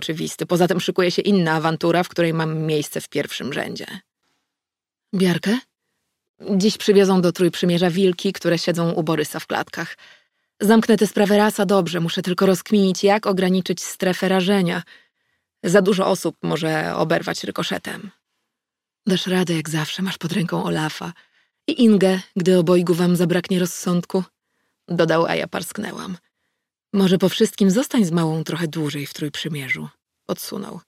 oczywisty. Poza tym szykuje się inna awantura, w której mam miejsce w pierwszym rzędzie. Biarkę? Dziś przywiozą do Trójprzymierza wilki, które siedzą u Borysa w klatkach. Zamknę tę sprawę raz a dobrze, muszę tylko rozkminić, jak ograniczyć strefę rażenia. Za dużo osób może oberwać rykoszetem. Dasz radę jak zawsze, masz pod ręką Olafa. I Ingę, gdy obojgu wam zabraknie rozsądku. Dodał, a ja parsknęłam. Może po wszystkim zostań z małą trochę dłużej w Trójprzymierzu. Odsunął.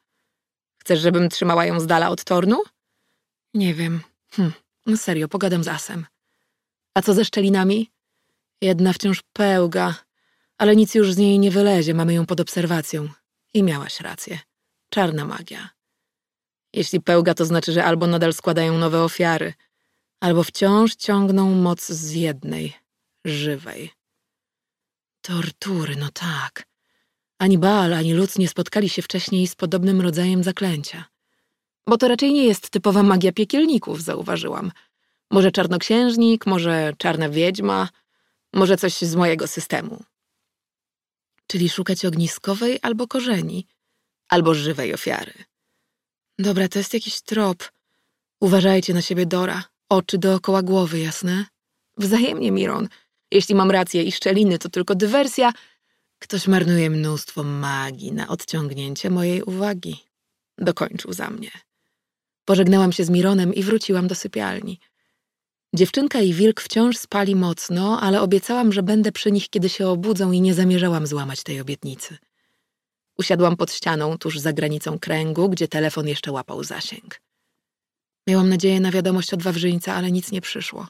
Chcesz, żebym trzymała ją z dala od tornu? Nie wiem. Hm, no serio, pogadam z Asem. A co ze szczelinami? Jedna wciąż pełga, ale nic już z niej nie wylezie, mamy ją pod obserwacją. I miałaś rację. Czarna magia. Jeśli pełga, to znaczy, że albo nadal składają nowe ofiary, albo wciąż ciągną moc z jednej, żywej. Tortury, no tak. Ani Baal, ani Lutz nie spotkali się wcześniej z podobnym rodzajem zaklęcia. Bo to raczej nie jest typowa magia piekielników, zauważyłam. Może czarnoksiężnik, może czarna wiedźma, może coś z mojego systemu. Czyli szukać ogniskowej albo korzeni, albo żywej ofiary. Dobra, to jest jakiś trop. Uważajcie na siebie, Dora. Oczy dookoła głowy, jasne? Wzajemnie, Miron. Jeśli mam rację i szczeliny to tylko dywersja, ktoś marnuje mnóstwo magii na odciągnięcie mojej uwagi. Dokończył za mnie. Pożegnałam się z Mironem i wróciłam do sypialni. Dziewczynka i wilk wciąż spali mocno, ale obiecałam, że będę przy nich, kiedy się obudzą i nie zamierzałam złamać tej obietnicy. Usiadłam pod ścianą, tuż za granicą kręgu, gdzie telefon jeszcze łapał zasięg. Miałam nadzieję na wiadomość od Wawrzyńca, ale nic nie przyszło.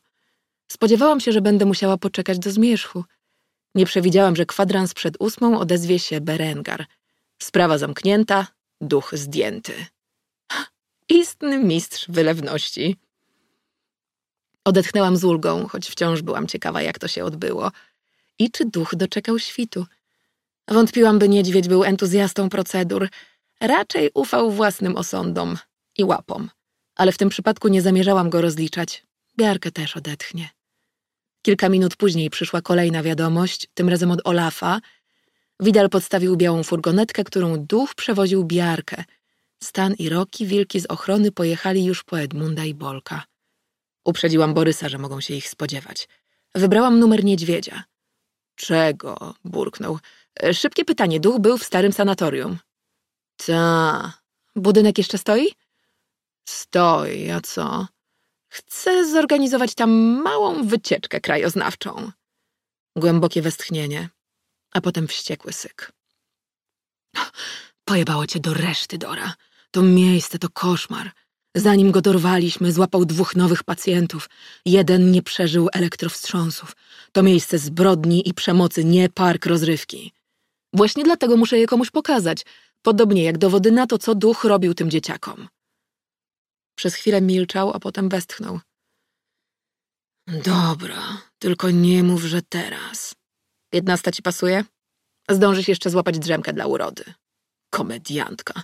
Spodziewałam się, że będę musiała poczekać do zmierzchu. Nie przewidziałam, że kwadrans przed ósmą odezwie się Berengar. Sprawa zamknięta, duch zdjęty. Istny mistrz wylewności. Odetchnęłam z ulgą, choć wciąż byłam ciekawa, jak to się odbyło. I czy duch doczekał świtu? Wątpiłam, by niedźwiedź był entuzjastą procedur. Raczej ufał własnym osądom i łapom. Ale w tym przypadku nie zamierzałam go rozliczać. Biarkę też odetchnie. Kilka minut później przyszła kolejna wiadomość, tym razem od Olafa. Widal podstawił białą furgonetkę, którą duch przewoził Biarkę. Stan i Roki, wilki z ochrony, pojechali już po Edmunda i Bolka. Uprzedziłam Borysa, że mogą się ich spodziewać. Wybrałam numer niedźwiedzia. Czego? burknął. Szybkie pytanie. Duch był w starym sanatorium. Ta. Budynek jeszcze stoi? Stoi, a co? Chcę zorganizować tam małą wycieczkę krajoznawczą. Głębokie westchnienie, a potem wściekły syk. Pojebało cię do reszty, Dora. To miejsce to koszmar. Zanim go dorwaliśmy, złapał dwóch nowych pacjentów. Jeden nie przeżył elektrowstrząsów. To miejsce zbrodni i przemocy, nie park rozrywki. Właśnie dlatego muszę je komuś pokazać, podobnie jak dowody na to, co duch robił tym dzieciakom. Przez chwilę milczał, a potem westchnął. Dobra, tylko nie mów, że teraz. Piętnasta ci pasuje? Zdążysz jeszcze złapać drzemkę dla urody. Komediantka.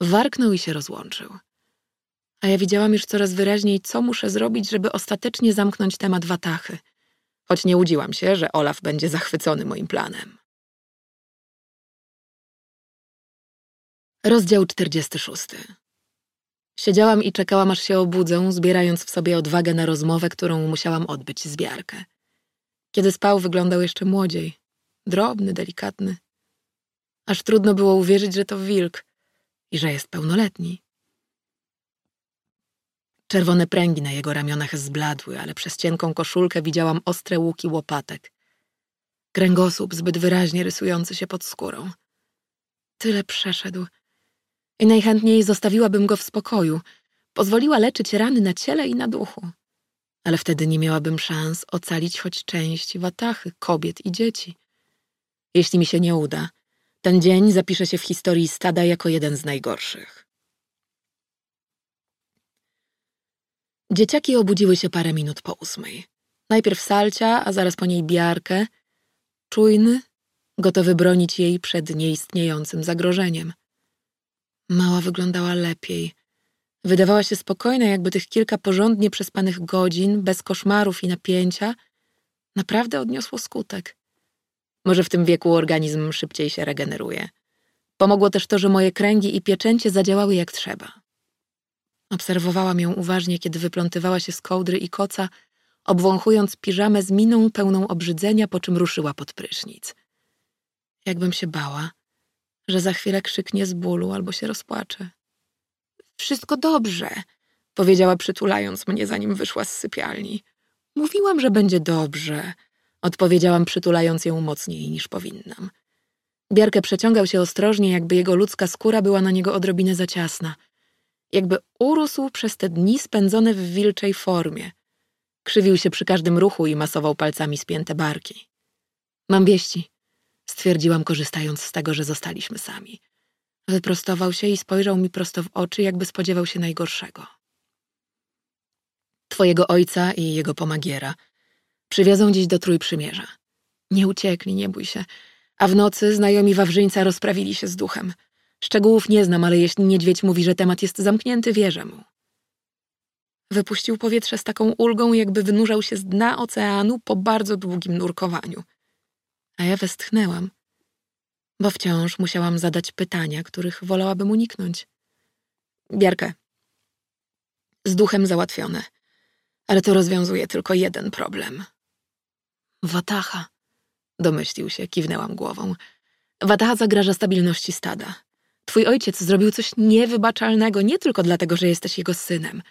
Warknął i się rozłączył. A ja widziałam już coraz wyraźniej, co muszę zrobić, żeby ostatecznie zamknąć temat Watachy. Choć nie łudziłam się, że Olaf będzie zachwycony moim planem. Rozdział 46. Siedziałam i czekałam, aż się obudzę, zbierając w sobie odwagę na rozmowę, którą musiałam odbyć z Biarkę. Kiedy spał, wyglądał jeszcze młodziej. Drobny, delikatny. Aż trudno było uwierzyć, że to wilk i że jest pełnoletni. Czerwone pręgi na jego ramionach zbladły, ale przez cienką koszulkę widziałam ostre łuki łopatek. Kręgosłup zbyt wyraźnie rysujący się pod skórą. Tyle przeszedł – najchętniej zostawiłabym go w spokoju, pozwoliła leczyć rany na ciele i na duchu. Ale wtedy nie miałabym szans ocalić choć część watachy, kobiet i dzieci. Jeśli mi się nie uda, ten dzień zapisze się w historii stada jako jeden z najgorszych. Dzieciaki obudziły się parę minut po ósmej. Najpierw Salcia, a zaraz po niej Biarkę, czujny, gotowy bronić jej przed nieistniejącym zagrożeniem. Mała wyglądała lepiej. Wydawała się spokojna, jakby tych kilka porządnie przespanych godzin, bez koszmarów i napięcia, naprawdę odniosło skutek. Może w tym wieku organizm szybciej się regeneruje. Pomogło też to, że moje kręgi i pieczęcie zadziałały jak trzeba. Obserwowałam ją uważnie, kiedy wyplątywała się z kołdry i koca, obwąchując piżamę z miną pełną obrzydzenia, po czym ruszyła pod prysznic. Jakbym się bała, że za chwilę krzyknie z bólu albo się rozpłacze. Wszystko dobrze, powiedziała przytulając mnie, zanim wyszła z sypialni. Mówiłam, że będzie dobrze, odpowiedziałam przytulając ją mocniej niż powinnam. Bierkę przeciągał się ostrożnie, jakby jego ludzka skóra była na niego odrobinę za ciasna. Jakby urósł przez te dni spędzone w wilczej formie. Krzywił się przy każdym ruchu i masował palcami spięte barki. Mam wieści, stwierdziłam, korzystając z tego, że zostaliśmy sami. Wyprostował się i spojrzał mi prosto w oczy, jakby spodziewał się najgorszego. Twojego ojca i jego pomagiera przywiozą dziś do Trójprzymierza. Nie uciekli, nie bój się. A w nocy znajomi Wawrzyńca rozprawili się z duchem. Szczegółów nie znam, ale jeśli niedźwiedź mówi, że temat jest zamknięty, wierzę mu. Wypuścił powietrze z taką ulgą, jakby wynurzał się z dna oceanu po bardzo długim nurkowaniu. A ja westchnęłam, bo wciąż musiałam zadać pytania, których wolałabym uniknąć. Bierkę. Z duchem załatwione. Ale to rozwiązuje tylko jeden problem. Watacha, domyślił się, kiwnęłam głową. Watacha zagraża stabilności stada. Twój ojciec zrobił coś niewybaczalnego nie tylko dlatego, że jesteś jego synem,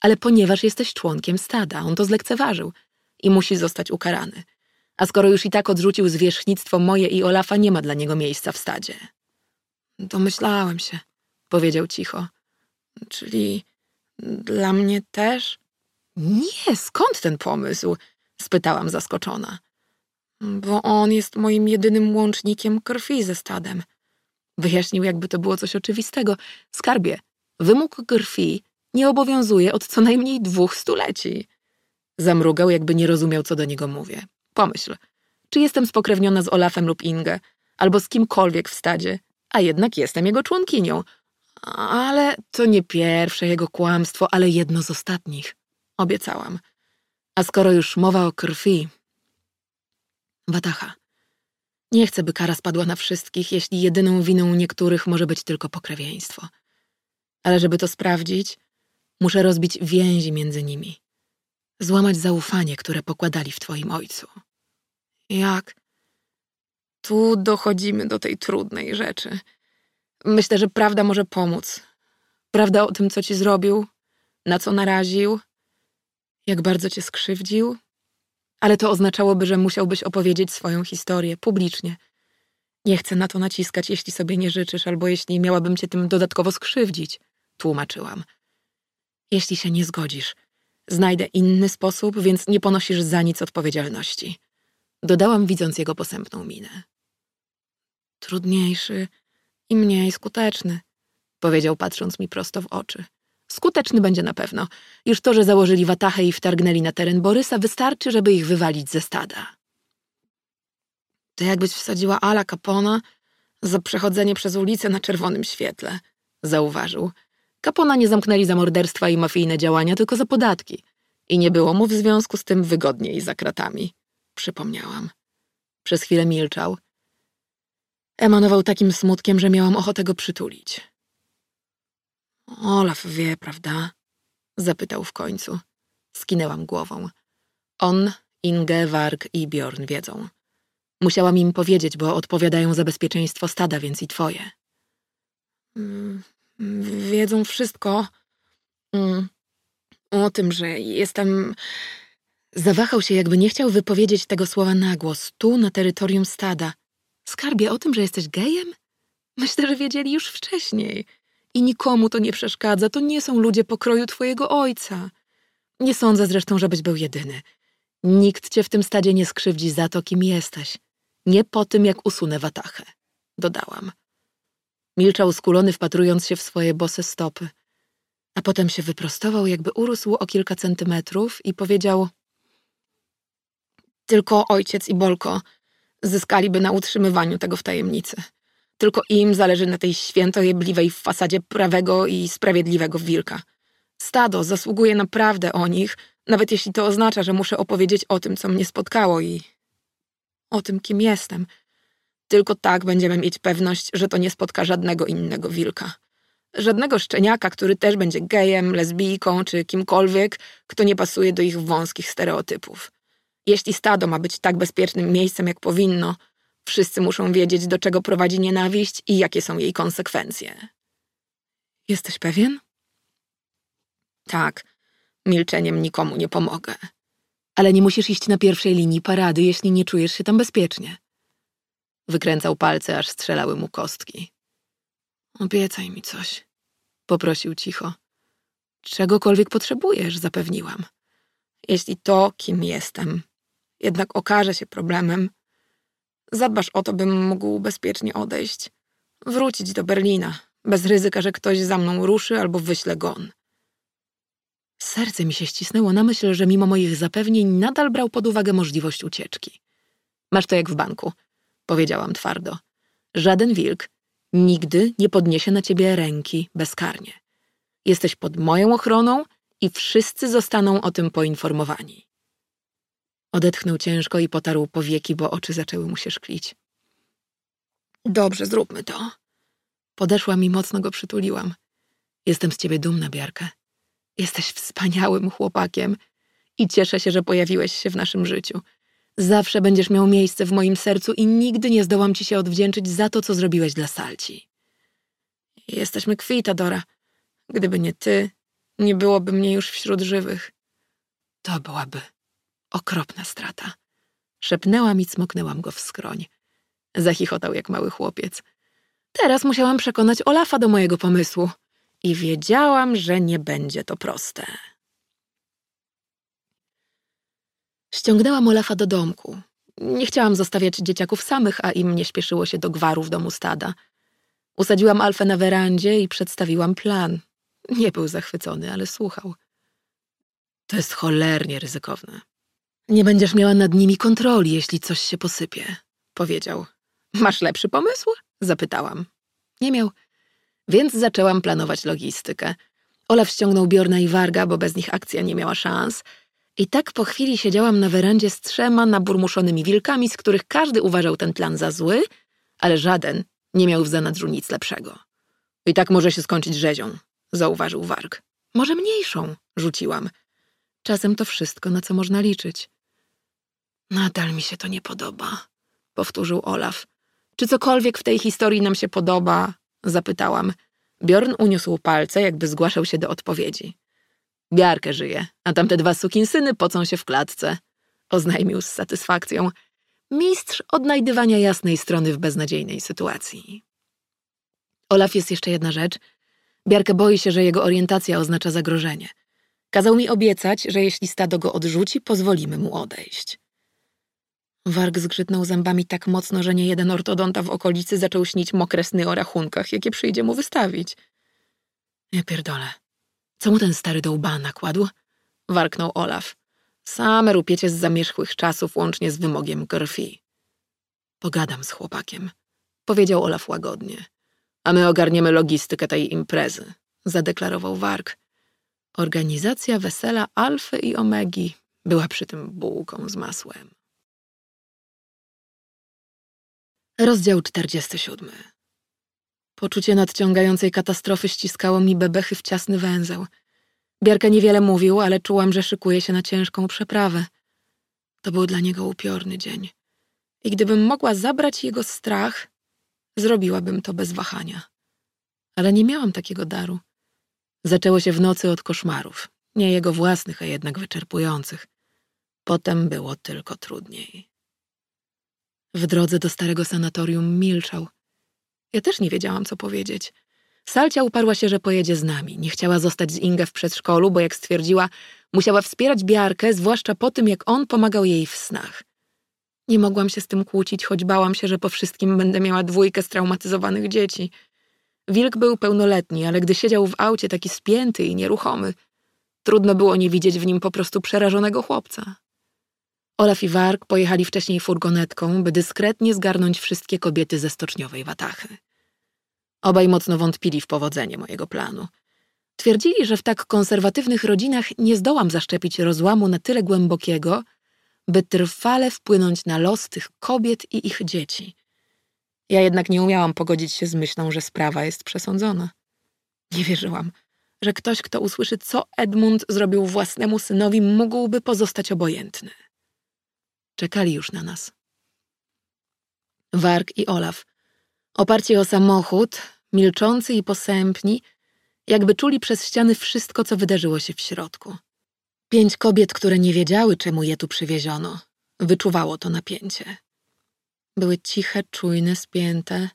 ale ponieważ jesteś członkiem stada. On to zlekceważył i musi zostać ukarany. A skoro już i tak odrzucił zwierzchnictwo moje i Olafa, nie ma dla niego miejsca w stadzie. Domyślałem się, powiedział cicho. Czyli dla mnie też? Nie, skąd ten pomysł? spytałam zaskoczona. Bo on jest moim jedynym łącznikiem krwi ze stadem. Wyjaśnił, jakby to było coś oczywistego. Skarbie, wymóg krwi nie obowiązuje od co najmniej dwóch stuleci. Zamrugał, jakby nie rozumiał, co do niego mówię. Pomyśl, czy jestem spokrewniona z Olafem lub Ingę, albo z kimkolwiek w stadzie, a jednak jestem jego członkinią. Ale to nie pierwsze jego kłamstwo, ale jedno z ostatnich. Obiecałam. A skoro już mowa o krwi... Watacha. Nie chcę, by kara spadła na wszystkich, jeśli jedyną winą niektórych może być tylko pokrewieństwo. Ale żeby to sprawdzić, muszę rozbić więzi między nimi. Złamać zaufanie, które pokładali w twoim ojcu. Jak? Tu dochodzimy do tej trudnej rzeczy. Myślę, że prawda może pomóc. Prawda o tym, co ci zrobił, na co naraził, jak bardzo cię skrzywdził. Ale to oznaczałoby, że musiałbyś opowiedzieć swoją historię publicznie. Nie chcę na to naciskać, jeśli sobie nie życzysz, albo jeśli miałabym cię tym dodatkowo skrzywdzić, tłumaczyłam. Jeśli się nie zgodzisz, znajdę inny sposób, więc nie ponosisz za nic odpowiedzialności. Dodałam, widząc jego posępną minę. Trudniejszy i mniej skuteczny, powiedział, patrząc mi prosto w oczy. Skuteczny będzie na pewno. Już to, że założyli watachę i wtargnęli na teren Borysa, wystarczy, żeby ich wywalić ze stada. To jakbyś wsadziła Ala Capona za przechodzenie przez ulicę na czerwonym świetle, zauważył. Capona nie zamknęli za morderstwa i mafijne działania, tylko za podatki. I nie było mu w związku z tym wygodniej za kratami przypomniałam. Przez chwilę milczał. Emanował takim smutkiem, że miałam ochotę go przytulić. Olaf wie, prawda? Zapytał w końcu. Skinęłam głową. On, Inge, Warg i Bjorn wiedzą. Musiałam im powiedzieć, bo odpowiadają za bezpieczeństwo stada, więc i twoje. Mm, wiedzą wszystko. Mm, o tym, że jestem Zawahał się, jakby nie chciał wypowiedzieć tego słowa na głos, tu, na terytorium stada. Skarbie o tym, że jesteś gejem? Myślę, że wiedzieli już wcześniej. I nikomu to nie przeszkadza, to nie są ludzie pokroju twojego ojca. Nie sądzę zresztą, żebyś był jedyny. Nikt cię w tym stadzie nie skrzywdzi za to, kim jesteś. Nie po tym, jak usunę watachę. Dodałam. Milczał skulony, wpatrując się w swoje bose stopy. A potem się wyprostował, jakby urósł o kilka centymetrów i powiedział tylko ojciec i Bolko zyskaliby na utrzymywaniu tego w tajemnicy. Tylko im zależy na tej świętojebliwej fasadzie prawego i sprawiedliwego wilka. Stado zasługuje naprawdę o nich, nawet jeśli to oznacza, że muszę opowiedzieć o tym, co mnie spotkało i o tym, kim jestem. Tylko tak będziemy mieć pewność, że to nie spotka żadnego innego wilka. Żadnego szczeniaka, który też będzie gejem, lesbijką czy kimkolwiek, kto nie pasuje do ich wąskich stereotypów. Jeśli stado ma być tak bezpiecznym miejscem, jak powinno, wszyscy muszą wiedzieć, do czego prowadzi nienawiść i jakie są jej konsekwencje. Jesteś pewien? Tak, milczeniem nikomu nie pomogę. Ale nie musisz iść na pierwszej linii parady, jeśli nie czujesz się tam bezpiecznie. Wykręcał palce, aż strzelały mu kostki. Obiecaj mi coś, poprosił cicho. Czegokolwiek potrzebujesz, zapewniłam. Jeśli to, kim jestem, jednak okaże się problemem, zadbasz o to, bym mógł bezpiecznie odejść, wrócić do Berlina, bez ryzyka, że ktoś za mną ruszy albo wyśle gon. Serce mi się ścisnęło na myśl, że mimo moich zapewnień nadal brał pod uwagę możliwość ucieczki. Masz to jak w banku, powiedziałam twardo. Żaden wilk nigdy nie podniesie na ciebie ręki bezkarnie. Jesteś pod moją ochroną i wszyscy zostaną o tym poinformowani. Odetchnął ciężko i potarł powieki, bo oczy zaczęły mu się szklić. Dobrze, zróbmy to. Podeszłam i mocno go przytuliłam. Jestem z ciebie dumna, Biarkę. Jesteś wspaniałym chłopakiem i cieszę się, że pojawiłeś się w naszym życiu. Zawsze będziesz miał miejsce w moim sercu i nigdy nie zdołam ci się odwdzięczyć za to, co zrobiłeś dla Salci. Jesteśmy kwita, Dora. Gdyby nie ty, nie byłoby mnie już wśród żywych. To byłaby okropna strata. Szepnęłam i cmoknęłam go w skroń. Zachichotał jak mały chłopiec. Teraz musiałam przekonać Olafa do mojego pomysłu. I wiedziałam, że nie będzie to proste. Ściągnęłam Olafa do domku. Nie chciałam zostawiać dzieciaków samych, a im nie śpieszyło się do gwaru w domu stada. Usadziłam Alfę na werandzie i przedstawiłam plan. Nie był zachwycony, ale słuchał. To jest cholernie ryzykowne. Nie będziesz miała nad nimi kontroli, jeśli coś się posypie, powiedział. Masz lepszy pomysł? zapytałam. Nie miał, więc zaczęłam planować logistykę. Olaf ściągnął Bjorna i Warga, bo bez nich akcja nie miała szans. I tak po chwili siedziałam na werandzie z trzema naburmuszonymi wilkami, z których każdy uważał ten plan za zły, ale żaden nie miał w zanadrzu nic lepszego. I tak może się skończyć rzezią, zauważył Warg. Może mniejszą, rzuciłam. Czasem to wszystko, na co można liczyć. Nadal mi się to nie podoba, powtórzył Olaf. Czy cokolwiek w tej historii nam się podoba? Zapytałam. Bjorn uniósł palce, jakby zgłaszał się do odpowiedzi. Biarkę żyje, a tamte dwa sukinsyny pocą się w klatce, oznajmił z satysfakcją. Mistrz odnajdywania jasnej strony w beznadziejnej sytuacji. Olaf jest jeszcze jedna rzecz. Biarkę boi się, że jego orientacja oznacza zagrożenie. Kazał mi obiecać, że jeśli stado go odrzuci, pozwolimy mu odejść. Warg zgrzytnął zębami tak mocno, że niejeden ortodonta w okolicy zaczął śnić mokre sny o rachunkach, jakie przyjdzie mu wystawić. Ja pierdolę. Co mu ten stary do łba nakładł? Warknął Olaf. Same rupiecie z zamierzchłych czasów, łącznie z wymogiem krwi. Pogadam z chłopakiem, powiedział Olaf łagodnie. A my ogarniemy logistykę tej imprezy, zadeklarował Warg. Organizacja wesela Alfy i Omegi była przy tym bułką z masłem. Rozdział 47 Poczucie nadciągającej katastrofy ściskało mi bebechy w ciasny węzeł. Biarka niewiele mówił, ale czułam, że szykuje się na ciężką przeprawę. To był dla niego upiorny dzień. I gdybym mogła zabrać jego strach, zrobiłabym to bez wahania. Ale nie miałam takiego daru. Zaczęło się w nocy od koszmarów. Nie jego własnych, a jednak wyczerpujących. Potem było tylko trudniej. W drodze do starego sanatorium milczał. Ja też nie wiedziałam, co powiedzieć. Salcia uparła się, że pojedzie z nami. Nie chciała zostać z Ingę w przedszkolu, bo jak stwierdziła, musiała wspierać Biarkę, zwłaszcza po tym, jak on pomagał jej w snach. Nie mogłam się z tym kłócić, choć bałam się, że po wszystkim będę miała dwójkę straumatyzowanych dzieci. Wilk był pełnoletni, ale gdy siedział w aucie taki spięty i nieruchomy, trudno było nie widzieć w nim po prostu przerażonego chłopca. Olaf i Warg pojechali wcześniej furgonetką, by dyskretnie zgarnąć wszystkie kobiety ze stoczniowej watachy. Obaj mocno wątpili w powodzenie mojego planu. Twierdzili, że w tak konserwatywnych rodzinach nie zdołam zaszczepić rozłamu na tyle głębokiego, by trwale wpłynąć na los tych kobiet i ich dzieci. Ja jednak nie umiałam pogodzić się z myślą, że sprawa jest przesądzona. Nie wierzyłam, że ktoś, kto usłyszy, co Edmund zrobił własnemu synowi, mógłby pozostać obojętny. Czekali już na nas. Warg i Olaf, oparci o samochód, milczący i posępni, jakby czuli przez ściany wszystko, co wydarzyło się w środku. Pięć kobiet, które nie wiedziały, czemu je tu przywieziono, wyczuwało to napięcie. Były ciche, czujne, spięte,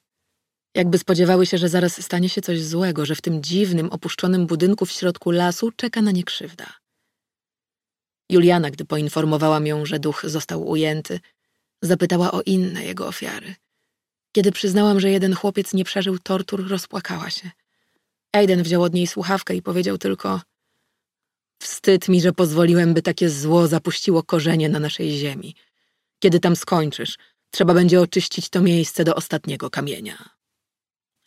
jakby spodziewały się, że zaraz stanie się coś złego, że w tym dziwnym, opuszczonym budynku w środku lasu czeka na nie krzywda. Juliana, gdy poinformowałam ją, że duch został ujęty, zapytała o inne jego ofiary. Kiedy przyznałam, że jeden chłopiec nie przeżył tortur, rozpłakała się. Aiden wziął od niej słuchawkę i powiedział tylko Wstyd mi, że pozwoliłem, by takie zło zapuściło korzenie na naszej ziemi. Kiedy tam skończysz, trzeba będzie oczyścić to miejsce do ostatniego kamienia.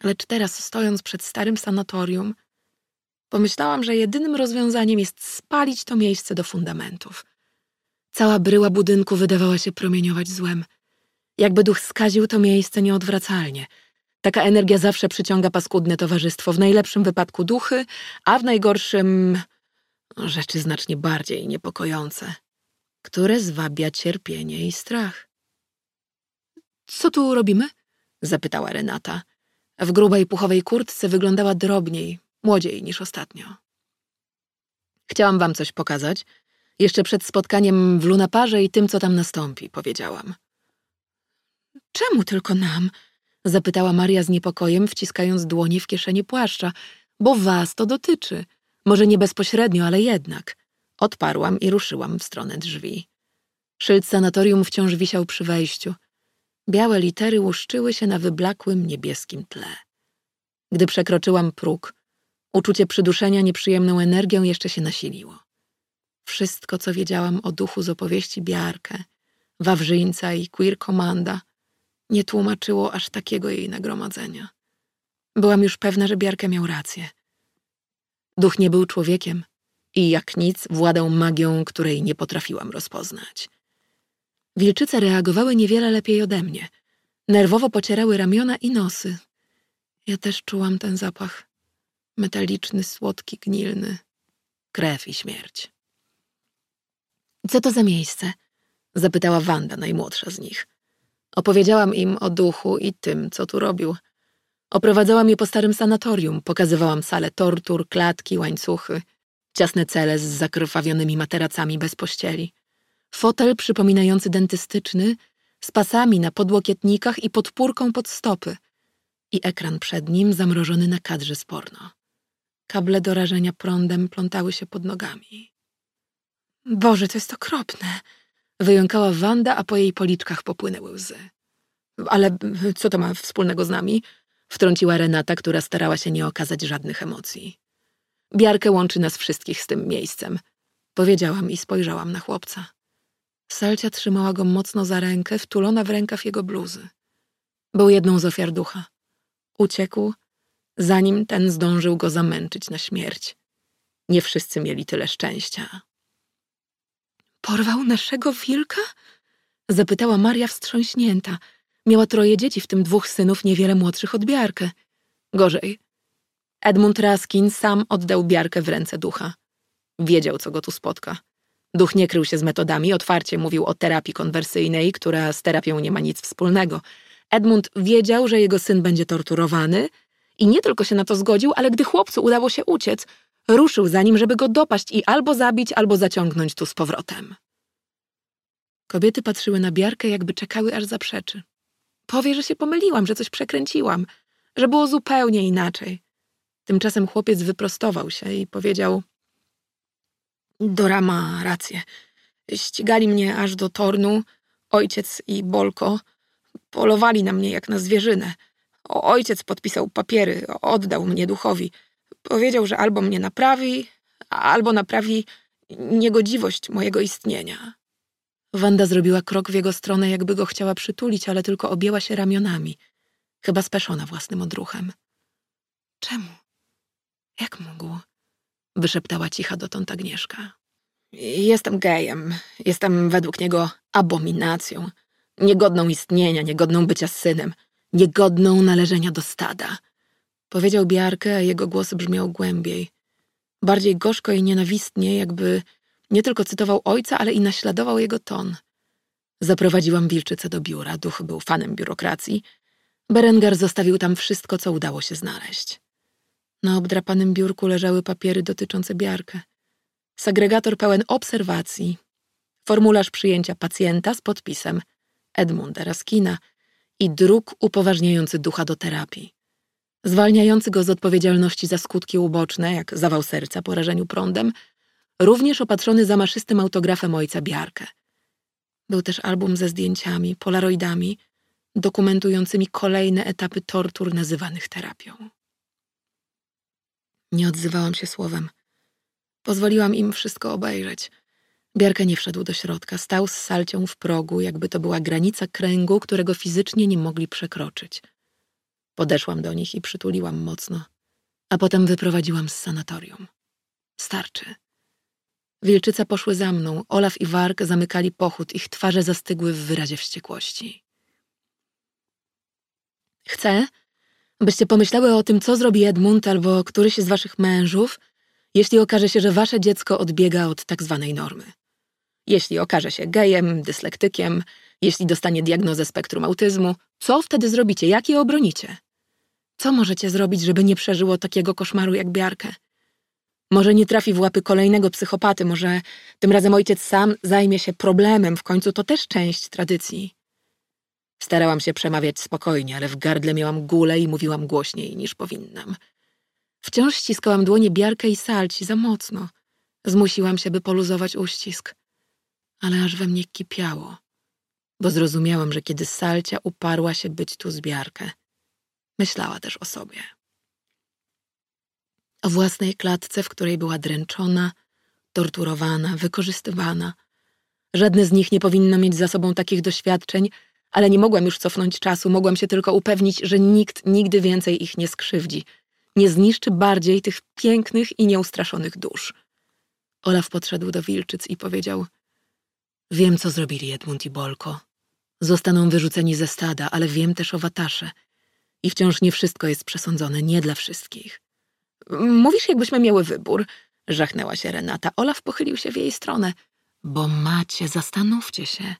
Lecz teraz, stojąc przed starym sanatorium, pomyślałam, że jedynym rozwiązaniem jest spalić to miejsce do fundamentów. Cała bryła budynku wydawała się promieniować złem. Jakby duch skaził to miejsce nieodwracalnie. Taka energia zawsze przyciąga paskudne towarzystwo, w najlepszym wypadku duchy, a w najgorszym rzeczy znacznie bardziej niepokojące, które zwabia cierpienie i strach. Co tu robimy? zapytała Renata. W grubej puchowej kurtce wyglądała drobniej, młodziej niż ostatnio. Chciałam wam coś pokazać, jeszcze przed spotkaniem w Lunaparze i tym, co tam nastąpi, powiedziałam. Czemu tylko nam? zapytała Maria z niepokojem, wciskając dłonie w kieszenie płaszcza. Bo was to dotyczy. Może nie bezpośrednio, ale jednak. Odparłam i ruszyłam w stronę drzwi. Szyld sanatorium wciąż wisiał przy wejściu. Białe litery łuszczyły się na wyblakłym niebieskim tle. Gdy przekroczyłam próg, uczucie przyduszenia nieprzyjemną energią jeszcze się nasiliło. Wszystko, co wiedziałam o duchu z opowieści Biarkę, Wawrzyńca i Queer Komanda, nie tłumaczyło aż takiego jej nagromadzenia. Byłam już pewna, że Biarkę miał rację. Duch nie był człowiekiem i jak nic władał magią, której nie potrafiłam rozpoznać. Wilczyce reagowały niewiele lepiej ode mnie. Nerwowo pocierały ramiona i nosy. Ja też czułam ten zapach. Metaliczny, słodki, gnilny. Krew i śmierć. Co to za miejsce? Zapytała Wanda, najmłodsza z nich. Opowiedziałam im o duchu i tym, co tu robił. Oprowadzałam je po starym sanatorium, pokazywałam salę tortur, klatki, łańcuchy, ciasne cele z zakrwawionymi materacami bez pościeli, fotel przypominający dentystyczny, z pasami na podłokietnikach i podpórką pod stopy i ekran przed nim zamrożony na kadrze sporno. Kable do rażenia prądem plątały się pod nogami. Boże, to jest okropne! Wyjąkała Wanda, a po jej policzkach popłynęły łzy. Ale co to ma wspólnego z nami? Wtrąciła Renata, która starała się nie okazać żadnych emocji. Biarkę łączy nas wszystkich z tym miejscem. Powiedziałam i spojrzałam na chłopca. Salcia trzymała go mocno za rękę, wtulona w rękaw jego bluzy. Był jedną z ofiar ducha. Uciekł, zanim ten zdążył go zamęczyć na śmierć. Nie wszyscy mieli tyle szczęścia. Porwał naszego wilka? Zapytała Maria wstrząśnięta. Miała troje dzieci, w tym dwóch synów niewiele młodszych od Biarkę. Gorzej. Edmund Raskin sam oddał Biarkę w ręce ducha. Wiedział, co go tu spotka. Duch nie krył się z metodami, otwarcie mówił o terapii konwersyjnej, która z terapią nie ma nic wspólnego. Edmund wiedział, że jego syn będzie torturowany i nie tylko się na to zgodził, ale gdy chłopcu udało się uciec, ruszył za nim, żeby go dopaść i albo zabić, albo zaciągnąć tu z powrotem. Kobiety patrzyły na Biarkę, jakby czekały, aż zaprzeczy. Powie, że się pomyliłam, że coś przekręciłam, że było zupełnie inaczej. Tymczasem chłopiec wyprostował się i powiedział: Dora ma rację. Ścigali mnie aż do tornu, ojciec i Bolko. Polowali na mnie jak na zwierzynę. Ojciec podpisał papiery, oddał mnie duchowi. Powiedział, że albo mnie naprawi, albo naprawi niegodziwość mojego istnienia. Wanda zrobiła krok w jego stronę, jakby go chciała przytulić, ale tylko objęła się ramionami, chyba speszona własnym odruchem. Czemu? Jak mógł? Wyszeptała cicha dotąd Agnieszka. Jestem gejem. Jestem według niego abominacją. Niegodną istnienia, niegodną bycia synem. Niegodną należenia do stada. Powiedział Biarkę, a jego głos brzmiał głębiej. Bardziej gorzko i nienawistnie, jakby nie tylko cytował ojca, ale i naśladował jego ton. Zaprowadziłam wilczycę do biura, duch był fanem biurokracji. Berengar zostawił tam wszystko, co udało się znaleźć. Na obdrapanym biurku leżały papiery dotyczące Biarkę. Segregator pełen obserwacji, formularz przyjęcia pacjenta z podpisem Edmunda Raskina i druk upoważniający ducha do terapii, zwalniający go z odpowiedzialności za skutki uboczne, jak zawał serca po rażeniu prądem, również opatrzony zamaszystym autografem ojca Biarkę. Był też album ze zdjęciami, polaroidami, dokumentującymi kolejne etapy tortur nazywanych terapią. Nie odzywałam się słowem. Pozwoliłam im wszystko obejrzeć. Biarka nie wszedł do środka, stał z salcią w progu, jakby to była granica kręgu, którego fizycznie nie mogli przekroczyć. Podeszłam do nich i przytuliłam mocno, a potem wyprowadziłam z sanatorium. Starczy. Wilczyce poszły za mną, Olaf i Warg zamykali pochód, ich twarze zastygły w wyrazie wściekłości. Chcę, byście pomyślały o tym, co zrobi Edmund albo któryś z waszych mężów, jeśli okaże się, że wasze dziecko odbiega od tak zwanej normy. Jeśli okaże się gejem, dyslektykiem, jeśli dostanie diagnozę spektrum autyzmu, co wtedy zrobicie? Jak je obronicie? Co możecie zrobić, żeby nie przeżyło takiego koszmaru jak Biarkę? Może nie trafi w łapy kolejnego psychopaty, może tym razem ojciec sam zajmie się problemem, w końcu to też część tradycji. Starałam się przemawiać spokojnie, ale w gardle miałam gulę i mówiłam głośniej niż powinnam. Wciąż ściskałam dłonie Biarkę i Salci za mocno. Zmusiłam się, by poluzować uścisk. Ale aż we mnie kipiało, bo zrozumiałam, że kiedy Salcia uparła się być tu z Biarkę, myślała też o sobie. O własnej klatce, w której była dręczona, torturowana, wykorzystywana. Żadne z nich nie powinno mieć za sobą takich doświadczeń, ale nie mogłam już cofnąć czasu, mogłam się tylko upewnić, że nikt nigdy więcej ich nie skrzywdzi, nie zniszczy bardziej tych pięknych i nieustraszonych dusz. Olaf podszedł do wilczyc i powiedział: Wiem, co zrobili Edmund i Bolko. Zostaną wyrzuceni ze stada, ale wiem też o Watasze. I wciąż nie wszystko jest przesądzone, nie dla wszystkich. Mówisz, jakbyśmy miały wybór, żachnęła się Renata. Olaf pochylił się w jej stronę. Bo macie, zastanówcie się.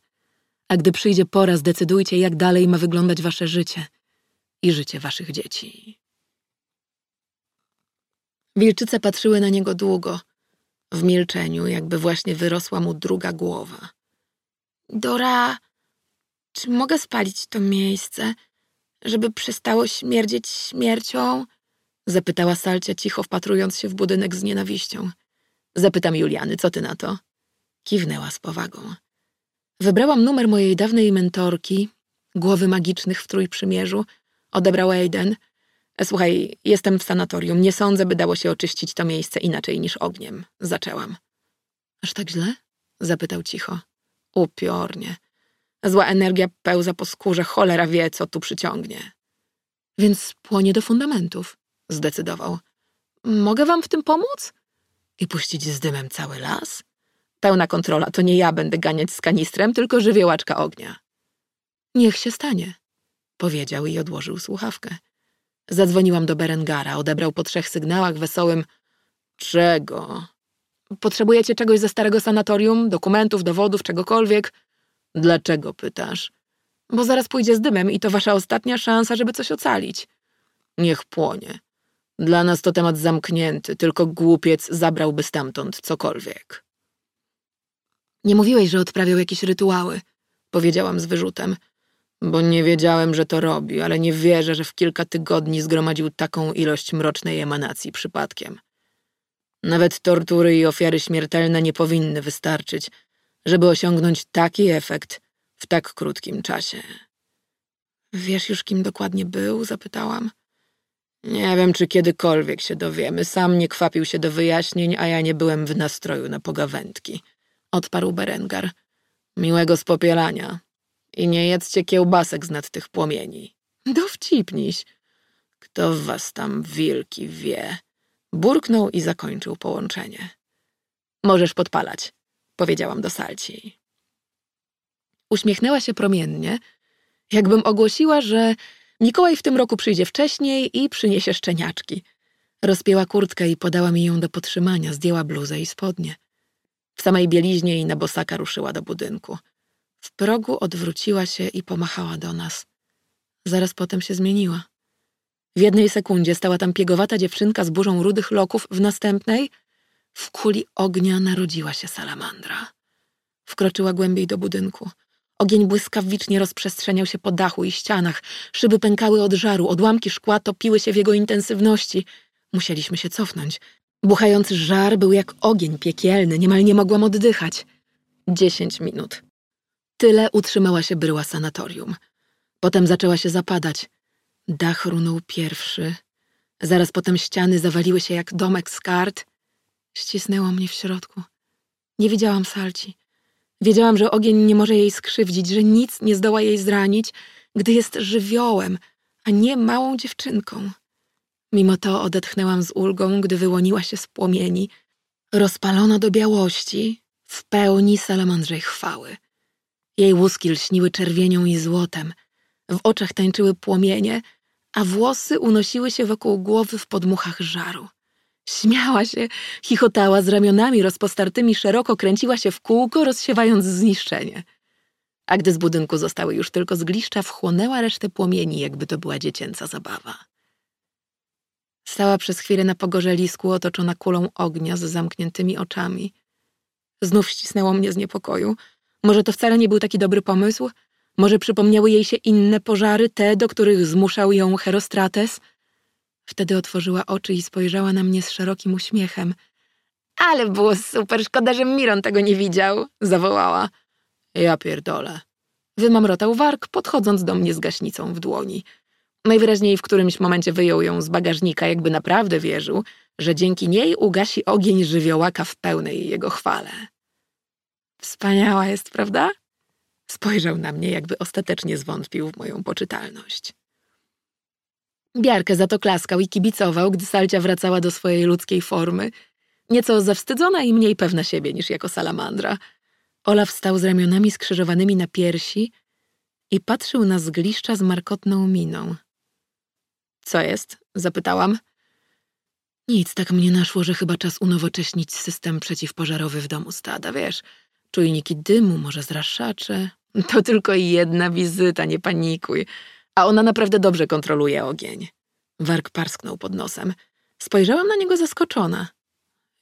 A gdy przyjdzie pora, zdecydujcie, jak dalej ma wyglądać wasze życie i życie waszych dzieci. Wilczyce patrzyły na niego długo, w milczeniu, jakby właśnie wyrosła mu druga głowa. Dora, czy mogę spalić to miejsce, żeby przestało śmierdzieć śmiercią? Zapytała Salcia cicho, wpatrując się w budynek z nienawiścią. Zapytam Juliany, co ty na to? Kiwnęła z powagą. Wybrałam numer mojej dawnej mentorki, głowy magicznych w Trójprzymierzu. Odebrał Aiden. Słuchaj, jestem w sanatorium. Nie sądzę, by dało się oczyścić to miejsce inaczej niż ogniem. Zaczęłam. Aż tak źle? Zapytał cicho. Upiornie. Zła energia pełza po skórze, cholera wie, co tu przyciągnie. Więc płonie do fundamentów, zdecydował. Mogę wam w tym pomóc? I puścić z dymem cały las? Pełna kontrola, to nie ja będę ganiać z kanistrem, tylko żywiołaczka ognia. Niech się stanie, powiedział i odłożył słuchawkę. Zadzwoniłam do Berengara, odebrał po trzech sygnałach wesołym Czego? Potrzebujecie czegoś ze starego sanatorium, dokumentów, dowodów, czegokolwiek? Dlaczego pytasz? Bo zaraz pójdzie z dymem i to wasza ostatnia szansa, żeby coś ocalić. Niech płonie. Dla nas to temat zamknięty, tylko głupiec zabrałby stamtąd cokolwiek. Nie mówiłeś, że odprawiał jakieś rytuały, powiedziałam z wyrzutem, bo nie wiedziałem, że to robi, ale nie wierzę, że w kilka tygodni zgromadził taką ilość mrocznej emanacji przypadkiem. Nawet tortury i ofiary śmiertelne nie powinny wystarczyć, żeby osiągnąć taki efekt w tak krótkim czasie. Wiesz już, kim dokładnie był? zapytałam. Nie wiem, czy kiedykolwiek się dowiemy. Sam nie kwapił się do wyjaśnień, a ja nie byłem w nastroju na pogawędki. Odparł Berengar. Miłego spopielania. I nie jedzcie kiełbasek z nad tych płomieni. Dowcipniś. Kto was tam wilki wie? Burknął i zakończył połączenie. Możesz podpalać, powiedziałam do Salci. Uśmiechnęła się promiennie, jakbym ogłosiła, że Mikołaj w tym roku przyjdzie wcześniej i przyniesie szczeniaczki. Rozpięła kurtkę i podała mi ją do potrzymania, zdjęła bluzę i spodnie. W samej bieliźnie i na bosaka ruszyła do budynku. W progu odwróciła się i pomachała do nas. Zaraz potem się zmieniła. W jednej sekundzie stała tam piegowata dziewczynka z burzą rudych loków, w następnej w kuli ognia narodziła się salamandra. Wkroczyła głębiej do budynku. Ogień błyskawicznie rozprzestrzeniał się po dachu i ścianach. Szyby pękały od żaru, odłamki szkła topiły się w jego intensywności. Musieliśmy się cofnąć. Buchający żar był jak ogień piekielny, niemal nie mogłam oddychać. Dziesięć minut. Tyle utrzymała się bryła sanatorium. Potem zaczęła się zapadać. Dach runął pierwszy. Zaraz potem ściany zawaliły się jak domek z kart. Ścisnęło mnie w środku. Nie widziałam salci. Wiedziałam, że ogień nie może jej skrzywdzić, że nic nie zdoła jej zranić, gdy jest żywiołem, a nie małą dziewczynką. Mimo to odetchnęłam z ulgą, gdy wyłoniła się z płomieni, rozpalona do białości, w pełni salamandrzej chwały. Jej łuski lśniły czerwienią i złotem, w oczach tańczyły płomienie, a włosy unosiły się wokół głowy w podmuchach żaru. Śmiała się, chichotała z ramionami rozpostartymi, szeroko kręciła się w kółko, rozsiewając zniszczenie. A gdy z budynku zostały już tylko zgliszcza, wchłonęła resztę płomieni, jakby to była dziecięca zabawa. Stała przez chwilę na pogorzelisku, otoczona kulą ognia z zamkniętymi oczami. Znów ścisnęło mnie z niepokoju. Może to wcale nie był taki dobry pomysł? Może przypomniały jej się inne pożary, te, do których zmuszał ją Herostrates? Wtedy otworzyła oczy i spojrzała na mnie z szerokim uśmiechem. Ale było super, szkoda, że Miron tego nie widział, zawołała. Ja pierdolę. Wymamrotał wark, podchodząc do mnie z gaśnicą w dłoni. Najwyraźniej w którymś momencie wyjął ją z bagażnika, jakby naprawdę wierzył, że dzięki niej ugasi ogień żywiołaka w pełnej jego chwale. Wspaniała jest, prawda? Spojrzał na mnie, jakby ostatecznie zwątpił w moją poczytalność. Biarkę za to klaskał i kibicował, gdy Salcia wracała do swojej ludzkiej formy, nieco zawstydzona i mniej pewna siebie niż jako salamandra. Olaf stał z ramionami skrzyżowanymi na piersi i patrzył na zgliszcza z markotną miną. Co jest? zapytałam. Nic, tak mnie naszło, że chyba czas unowocześnić system przeciwpożarowy w domu stada, wiesz. Czujniki dymu, może zraszacze. To tylko jedna wizyta, nie panikuj. A ona naprawdę dobrze kontroluje ogień. Wark parsknął pod nosem. Spojrzałam na niego zaskoczona.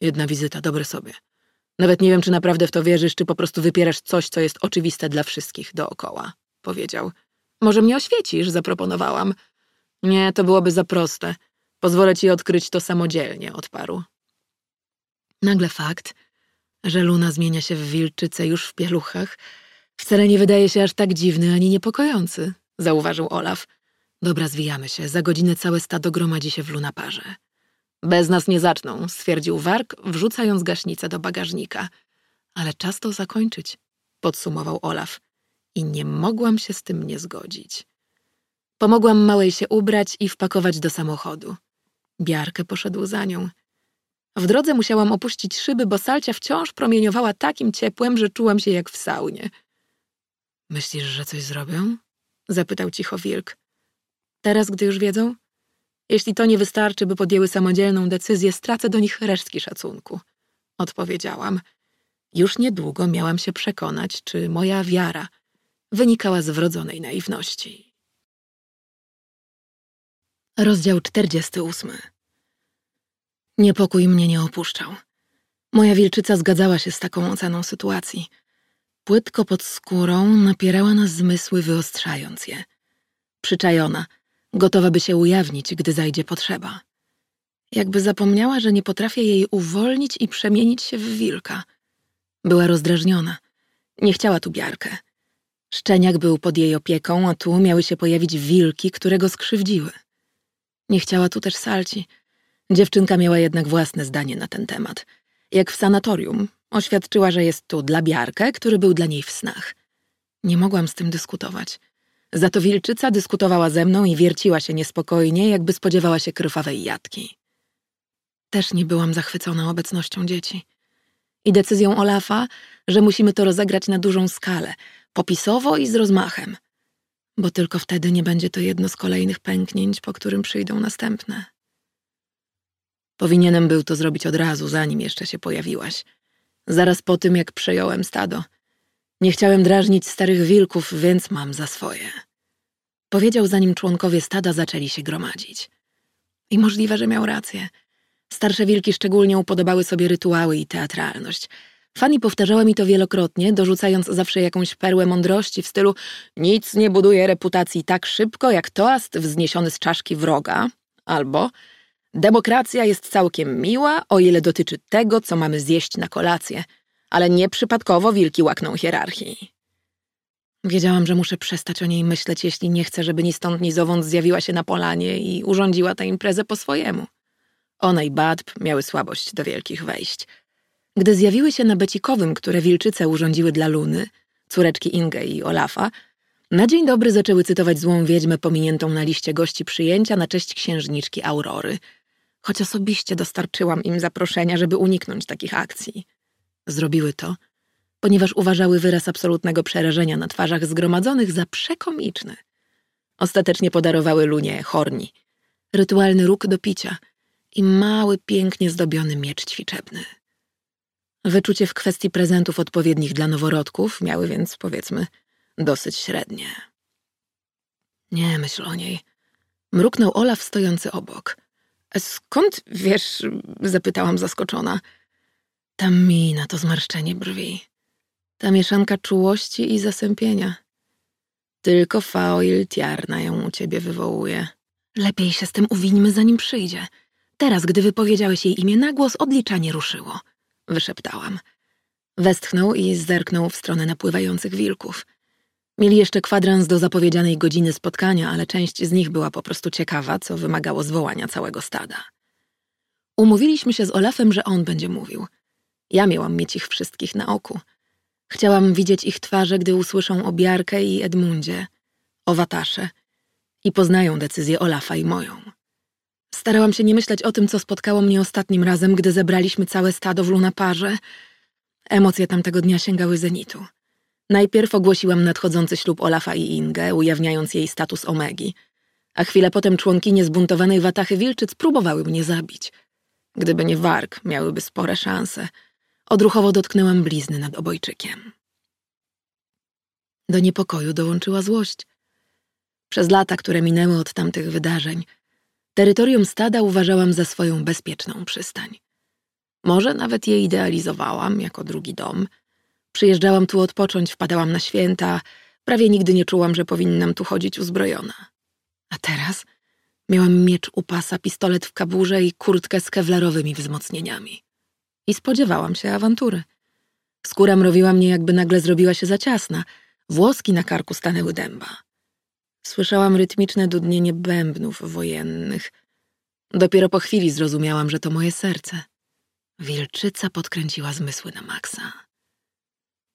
Jedna wizyta, dobre sobie. Nawet nie wiem, czy naprawdę w to wierzysz, czy po prostu wypierasz coś, co jest oczywiste dla wszystkich dookoła, powiedział. Może mnie oświecisz, zaproponowałam. Nie, to byłoby za proste. Pozwolę ci odkryć to samodzielnie, odparł. Nagle fakt, że Luna zmienia się w wilczycę już w pieluchach, wcale nie wydaje się aż tak dziwny ani niepokojący, zauważył Olaf. Dobra, zwijamy się. Za godzinę całe stado gromadzi się w lunaparze. Bez nas nie zaczną, stwierdził Wark, wrzucając gaśnicę do bagażnika. Ale czas to zakończyć, podsumował Olaf. I nie mogłam się z tym nie zgodzić. Pomogłam małej się ubrać i wpakować do samochodu. Biarkę poszedł za nią. W drodze musiałam opuścić szyby, bo salcia wciąż promieniowała takim ciepłem, że czułam się jak w saunie. Myślisz, że coś zrobią? Zapytał cicho wilk. Teraz, gdy już wiedzą? Jeśli to nie wystarczy, by podjęły samodzielną decyzję, stracę do nich resztki szacunku. Odpowiedziałam. Już niedługo miałam się przekonać, czy moja wiara wynikała z wrodzonej naiwności. Rozdział 48 Niepokój mnie nie opuszczał. Moja wilczyca zgadzała się z taką oceną sytuacji. Płytko pod skórą napierała na zmysły, wyostrzając je. Przyczajona, gotowa by się ujawnić, gdy zajdzie potrzeba. Jakby zapomniała, że nie potrafię jej uwolnić i przemienić się w wilka. Była rozdrażniona. Nie chciała tu biarkę. Szczeniak był pod jej opieką, a tu miały się pojawić wilki, które go skrzywdziły. Nie chciała tu też salci. Dziewczynka miała jednak własne zdanie na ten temat. Jak w sanatorium, oświadczyła, że jest tu dla Biarkę, który był dla niej w snach. Nie mogłam z tym dyskutować. Za to wilczyca dyskutowała ze mną i wierciła się niespokojnie, jakby spodziewała się krwawej jatki. Też nie byłam zachwycona obecnością dzieci. I decyzją Olafa, że musimy to rozegrać na dużą skalę, popisowo i z rozmachem. bo tylko wtedy nie będzie to jedno z kolejnych pęknięć, po którym przyjdą następne. Powinienem był to zrobić od razu, zanim jeszcze się pojawiłaś. Zaraz po tym, jak przejąłem stado. Nie chciałem drażnić starych wilków, więc mam za swoje. Powiedział, zanim członkowie stada zaczęli się gromadzić. I możliwe, że miał rację. Starsze wilki szczególnie upodobały sobie rytuały i teatralność. Fanny powtarzała mi to wielokrotnie, dorzucając zawsze jakąś perłę mądrości w stylu nic nie buduje reputacji tak szybko jak toast wzniesiony z czaszki wroga, albo demokracja jest całkiem miła, o ile dotyczy tego, co mamy zjeść na kolację, ale nieprzypadkowo wilki łakną hierarchii. Wiedziałam, że muszę przestać o niej myśleć, jeśli nie chcę, żeby ni stąd, ni zowąd zjawiła się na polanie i urządziła tę imprezę po swojemu. Ona i Badb miały słabość do wielkich wejść. Gdy zjawiły się na Becikowym, które wilczyce urządziły dla Luny, córeczki Inge i Olafa, na dzień dobry zaczęły cytować złą wiedźmę pominiętą na liście gości przyjęcia na cześć księżniczki Aurory, choć osobiście dostarczyłam im zaproszenia, żeby uniknąć takich akcji. Zrobiły to, ponieważ uważały wyraz absolutnego przerażenia na twarzach zgromadzonych za przekomiczny. Ostatecznie podarowały Lunie horni, rytualny róg do picia i mały, pięknie zdobiony miecz ćwiczebny. Wyczucie w kwestii prezentów odpowiednich dla noworodków miały więc, powiedzmy, dosyć średnie. Nie myśl o niej. Mruknął Olaf stojący obok. Skąd wiesz? zapytałam zaskoczona. Ta mina to zmarszczenie brwi. Ta mieszanka czułości i zasępienia. Tylko faoil tiarna ją u ciebie wywołuje. Lepiej się z tym uwińmy, zanim przyjdzie. Teraz, gdy wypowiedziałeś jej imię na głos, odliczanie ruszyło. Wyszeptałam. Westchnął i zerknął w stronę napływających wilków. Mieli jeszcze kwadrans do zapowiedzianej godziny spotkania, ale część z nich była po prostu ciekawa, co wymagało zwołania całego stada. Umówiliśmy się z Olafem, że on będzie mówił. Ja miałam mieć ich wszystkich na oku. Chciałam widzieć ich twarze, gdy usłyszą o Biarkę i Edmundzie, o Watasze i poznają decyzję Olafa i moją. Starałam się nie myśleć o tym, co spotkało mnie ostatnim razem, gdy zebraliśmy całe stado w lunaparze. Emocje tamtego dnia sięgały zenitu. Najpierw ogłosiłam nadchodzący ślub Olafa i Ingę, ujawniając jej status Omegi, a chwilę potem członkinie zbuntowanej Watachy Wilczyc próbowały mnie zabić. Gdyby nie warg, miałyby spore szanse. Odruchowo dotknęłam blizny nad obojczykiem. Do niepokoju dołączyła złość. Przez lata, które minęły od tamtych wydarzeń, terytorium stada uważałam za swoją bezpieczną przystań. Może nawet je idealizowałam jako drugi dom – Przyjeżdżałam tu odpocząć, wpadałam na święta. Prawie nigdy nie czułam, że powinnam tu chodzić uzbrojona. A teraz miałam miecz u pasa, pistolet w kaburze i kurtkę z kewlarowymi wzmocnieniami. I spodziewałam się awantury. Skóra mrowiła mnie, jakby nagle zrobiła się za ciasna. Włoski na karku stanęły dęba. Słyszałam rytmiczne dudnienie bębnów wojennych. Dopiero po chwili zrozumiałam, że to moje serce. Wilczyca podkręciła zmysły na maksa.